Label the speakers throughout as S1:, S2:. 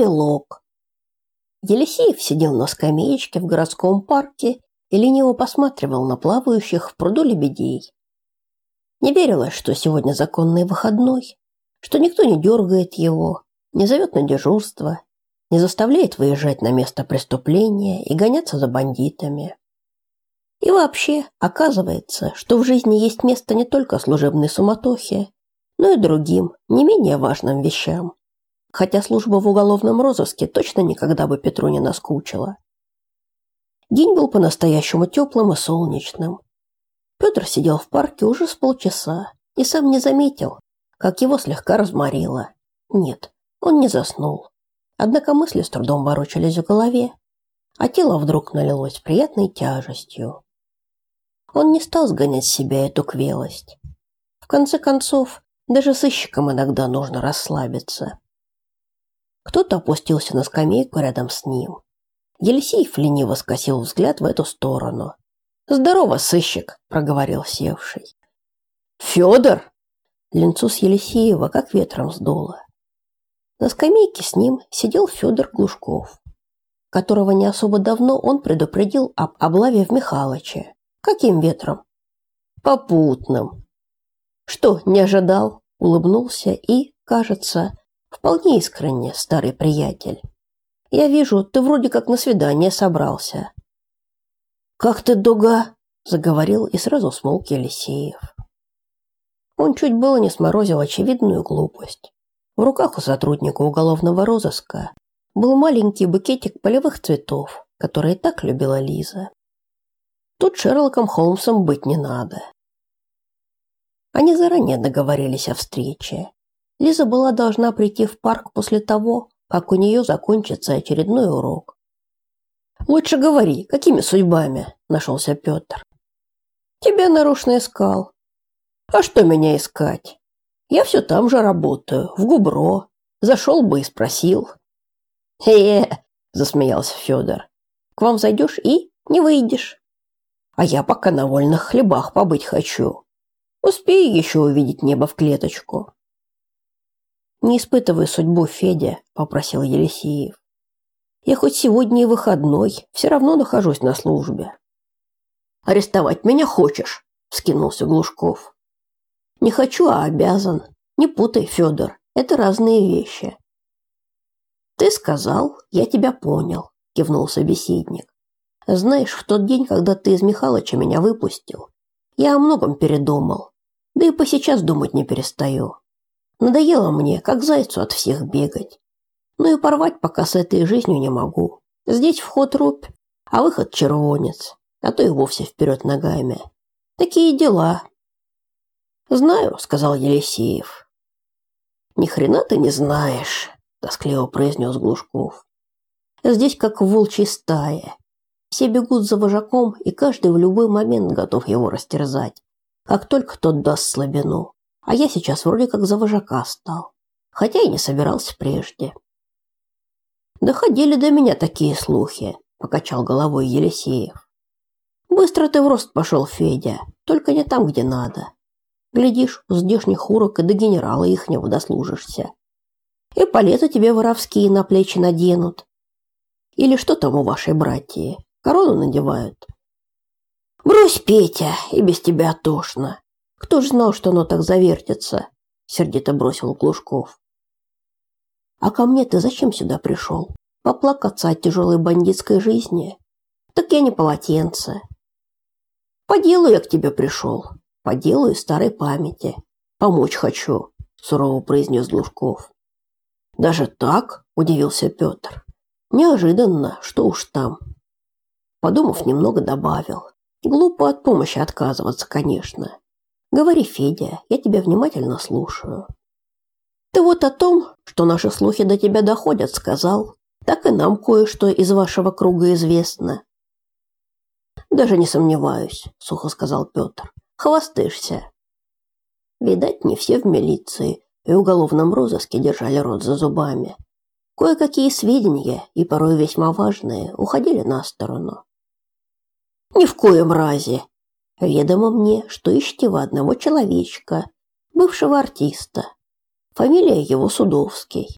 S1: Эпилог. Елисеев сидел на скамеечке в городском парке и лениво посматривал на плавающих в пруду лебедей. Не верилось, что сегодня законный выходной, что никто не дергает его, не зовет на дежурство, не заставляет выезжать на место преступления и гоняться за бандитами. И вообще, оказывается, что в жизни есть место не только служебной суматохе, но и другим, не менее важным вещам. Хотя служба в уголовном розыске точно никогда бы Петру не наскучила. День был по-настоящему теплым и солнечным. Петр сидел в парке уже с полчаса и сам не заметил, как его слегка разморило. Нет, он не заснул. Однако мысли с трудом ворочались в голове, а тело вдруг налилось приятной тяжестью. Он не стал сгонять с себя эту квелость. В конце концов, даже сыщикам иногда нужно расслабиться. Кто-то опустился на скамейку рядом с ним. Елисеев лениво скосил взгляд в эту сторону. «Здорово, сыщик!» – проговорил севший. «Федор!» Ленцу с Елисеева как ветром сдуло. На скамейке с ним сидел Федор Глушков, которого не особо давно он предупредил об облаве в Михалыче. Каким ветром? Попутным. Что, не ожидал? Улыбнулся и, кажется, вполне искренне, старый приятель. Я вижу, ты вроде как на свидание собрался. Как ты, дуга? заговорил и сразу смолк Елисеев. Он чуть было не сморозил очевидную глупость. В руках у сотрудника уголовного розыска был маленький букетик полевых цветов, которые так любила Лиза. Тут Шерлоком Холмсом быть не надо. Они заранее договорились о встрече. Лиза была должна прийти в парк после того, как у нее закончится очередной урок. «Лучше говори, какими судьбами?» – нашелся Петр. «Тебя нарочно искал». «А что меня искать? Я все там же работаю, в Губро. Зашел бы и спросил». «Э-э!» – засмеялся Федор. «К вам зайдешь и не выйдешь». А я пока на вольных хлебах побыть хочу. Успею еще увидеть небо в клеточку. Не испытывай судьбу, Федя, попросил Елисеев. Я хоть сегодня и выходной, все равно нахожусь на службе. Арестовать меня хочешь? вскинулся Глушков. Не хочу, а обязан. Не путай, Федор, это разные вещи. Ты сказал, я тебя понял, кивнул собеседник. Знаешь, в тот день, когда ты из Михалыча меня выпустил, я о многом передумал. Да и по сейчас думать не перестаю. Надоело мне, как зайцу от всех бегать. Ну и порвать пока с этой жизнью не могу. Здесь вход рубь, а выход червонец, а то и вовсе вперед ногами. Такие дела. Знаю, сказал Елисеев. Ни хрена ты не знаешь, тоскливо произнес Глушков. Здесь как в волчьей стае. Все бегут за вожаком, и каждый в любой момент готов его растерзать, как только тот даст слабину. А я сейчас вроде как за вожака стал, хотя и не собирался прежде. Доходили до меня такие слухи, покачал головой Елисеев. Быстро ты в рост пошел, Федя, только не там, где надо. Глядишь, у здешних урок и до генерала ихнего дослужишься. И палеты тебе воровские на плечи наденут. Или что там у вашей братьи? Корону надевают. Брось, Петя, и без тебя тошно. Кто ж знал, что оно так завертится? Сердито бросил Глушков. А ко мне ты зачем сюда пришел? Поплакаться от тяжелой бандитской жизни? Так я не полотенце. По делу я к тебе пришел. По делу и старой памяти. Помочь хочу, сурово произнес Глушков. Даже так? Удивился Петр. Неожиданно, что уж там. Подумав немного, добавил. Глупо от помощи отказываться, конечно. Говори, Федя, я тебя внимательно слушаю. Ты вот о том, что наши слухи до тебя доходят, сказал. Так и нам кое-что из вашего круга известно. Даже не сомневаюсь, сухо сказал Петр. Хвастаешься. Видать, не все в милиции и уголовном розыске держали рот за зубами. Кое-какие сведения, и порой весьма важные, уходили на сторону. Ни в коем разе. Ведомо мне, что ищете вы одного человечка, бывшего артиста. Фамилия его Судовский.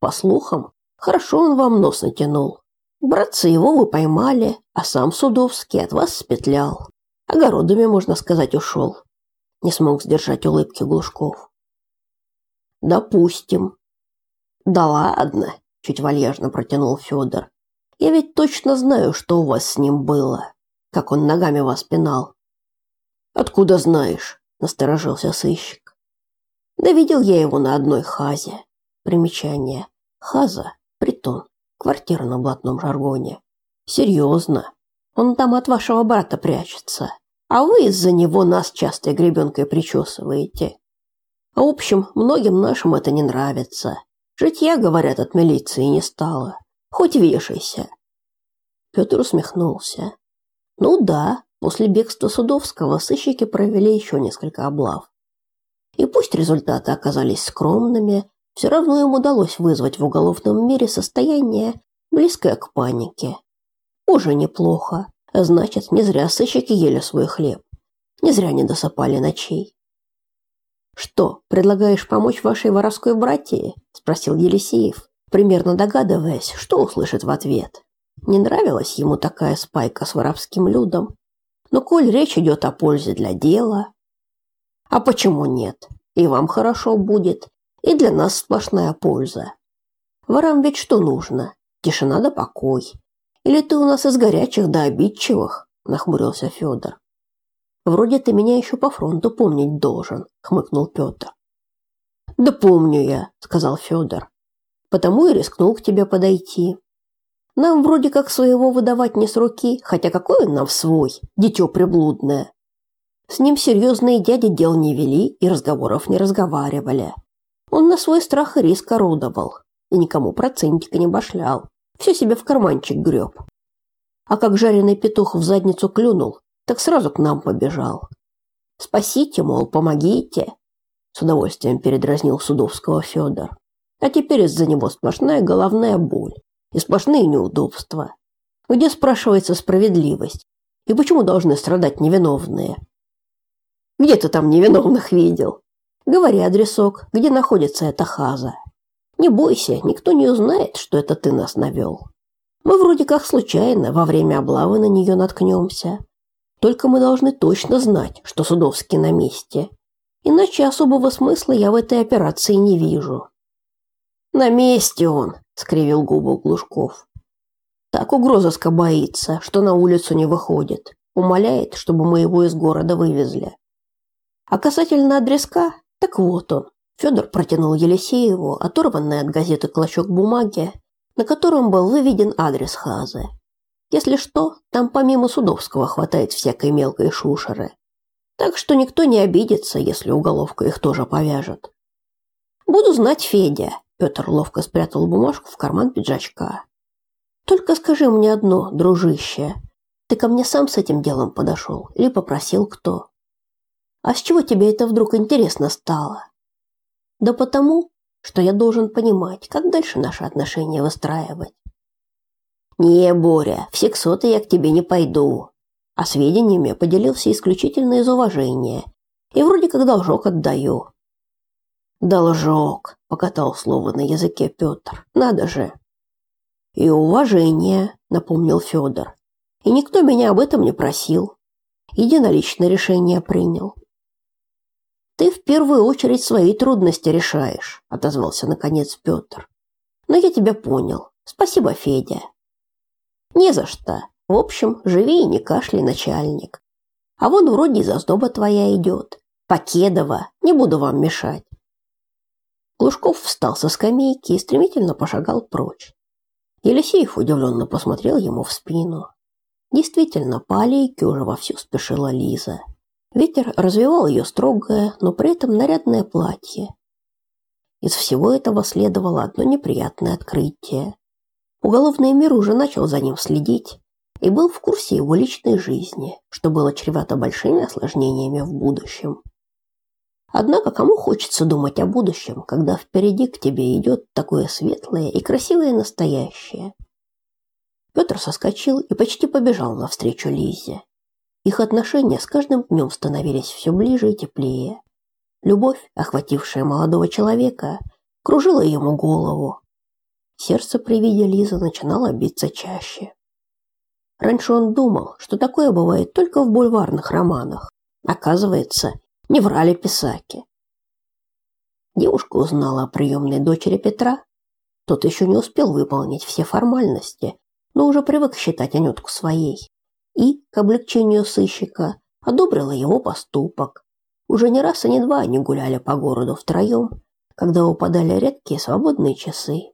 S1: По слухам, Хорошо он вам нос натянул. Братца его вы поймали, а сам Судовский от вас спетлял. Огородами, можно сказать, ушел. Не смог сдержать улыбки Глушков. Допустим. Да ладно, чуть вальяжно протянул Федор. Я ведь точно знаю, что у вас с ним было, как он ногами вас пинал. Откуда знаешь? насторожился сыщик. Да видел я его на одной хазе. Примечание. Хаза притон, квартира на блатном жаргоне. Серьезно. Он там от вашего брата прячется, а вы из-за него нас часто гребенкой причесываете. В общем, многим нашим это не нравится. Житья, говорят, от милиции не стало. Хоть вешайся. Петр усмехнулся. Ну да, после бегства Судовского сыщики провели еще несколько облав. И пусть результаты оказались скромными, все равно им удалось вызвать в уголовном мире состояние, близкое к панике. Уже неплохо. Значит, не зря сыщики ели свой хлеб. Не зря не досыпали ночей. Что, предлагаешь помочь вашей воровской братье? спросил Елисеев, примерно догадываясь, что услышит в ответ. Не нравилась ему такая спайка с воровским людом. Но коль речь идет о пользе для дела, а почему нет? И вам хорошо будет, и для нас сплошная польза. Ворам ведь что нужно? Тишина да покой. Или ты у нас из горячих да обидчивых? нахмурился Федор. Вроде ты меня еще по фронту помнить должен, хмыкнул Петр. Да помню я, сказал Федор. Потому и рискнул к тебе подойти. Нам вроде как своего выдавать не с руки, хотя какой он нам свой, дитё приблудное. С ним серьезные дяди дел не вели и разговоров не разговаривали. Он на свой страх и риск орудовал и никому процентика не башлял, все себе в карманчик греб. А как жареный петух в задницу клюнул, так сразу к нам побежал. Спасите, мол, помогите. С удовольствием передразнил Судовского Федор. А теперь из-за него сплошная головная боль и сплошные неудобства. Где спрашивается справедливость? И почему должны страдать невиновные? Где ты там невиновных видел? Говори адресок, где находится эта хаза. Не бойся, никто не узнает, что это ты нас навел. Мы вроде как случайно во время облавы на нее наткнемся. Только мы должны точно знать, что Судовский на месте. Иначе особого смысла я в этой операции не вижу. На месте он, скривил губы Глушков. Так угрозыска боится, что на улицу не выходит. Умоляет, чтобы мы его из города вывезли. А касательно адреска, так вот он. Федор протянул Елисееву оторванный от газеты клочок бумаги, на котором был выведен адрес Хазы. Если что, там помимо Судовского хватает всякой мелкой шушеры. Так что никто не обидится, если уголовка их тоже повяжет. Буду знать, Федя. Петр ловко спрятал бумажку в карман пиджачка. Только скажи мне одно, дружище. Ты ко мне сам с этим делом подошел или попросил кто? А с чего тебе это вдруг интересно стало? Да потому, что я должен понимать, как дальше наши отношения выстраивать. «Не, Боря, в сексоты я к тебе не пойду». А сведениями поделился исключительно из уважения. И вроде как должок отдаю. «Должок», — покатал слово на языке Петр. «Надо же». «И уважение», — напомнил Федор. «И никто меня об этом не просил. Единолично решение принял». «Ты в первую очередь свои трудности решаешь», — отозвался наконец Петр. «Но я тебя понял. Спасибо, Федя». Не за что. В общем, живи и не кашляй, начальник. А вон вроде и заздоба твоя идет. Покедова, не буду вам мешать. Глушков встал со скамейки и стремительно пошагал прочь. Елисеев удивленно посмотрел ему в спину. Действительно, по аллейке уже вовсю спешила Лиза. Ветер развивал ее строгое, но при этом нарядное платье. Из всего этого следовало одно неприятное открытие. Уголовный мир уже начал за ним следить и был в курсе его личной жизни, что было чревато большими осложнениями в будущем. Однако кому хочется думать о будущем, когда впереди к тебе идет такое светлое и красивое настоящее? Петр соскочил и почти побежал навстречу Лизе. Их отношения с каждым днем становились все ближе и теплее. Любовь, охватившая молодого человека, кружила ему голову, сердце при виде Лизы начинало биться чаще. Раньше он думал, что такое бывает только в бульварных романах. Оказывается, не врали писаки. Девушка узнала о приемной дочери Петра. Тот еще не успел выполнить все формальности, но уже привык считать Анютку своей. И, к облегчению сыщика, одобрила его поступок. Уже не раз и не два они гуляли по городу втроем, когда упадали редкие свободные часы.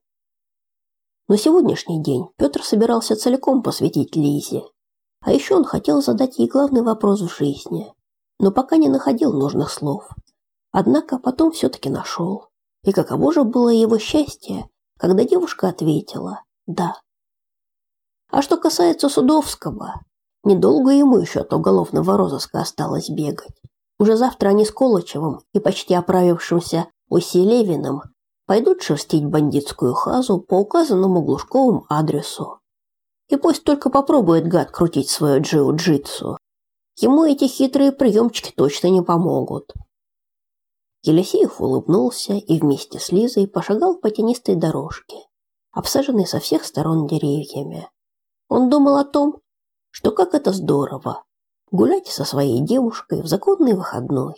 S1: Но сегодняшний день Петр собирался целиком посвятить Лизе. А еще он хотел задать ей главный вопрос в жизни, но пока не находил нужных слов. Однако потом все-таки нашел. И каково же было его счастье, когда девушка ответила «да». А что касается Судовского, недолго ему еще от уголовного розыска осталось бегать. Уже завтра они с Колычевым и почти оправившимся Уси Левиным пойдут шерстить бандитскую хазу по указанному Глушковым адресу. И пусть только попробует гад крутить свое джиу-джитсу. Ему эти хитрые приемчики точно не помогут. Елисеев улыбнулся и вместе с Лизой пошагал по тенистой дорожке, обсаженной со всех сторон деревьями. Он думал о том, что как это здорово гулять со своей девушкой в законный выходной.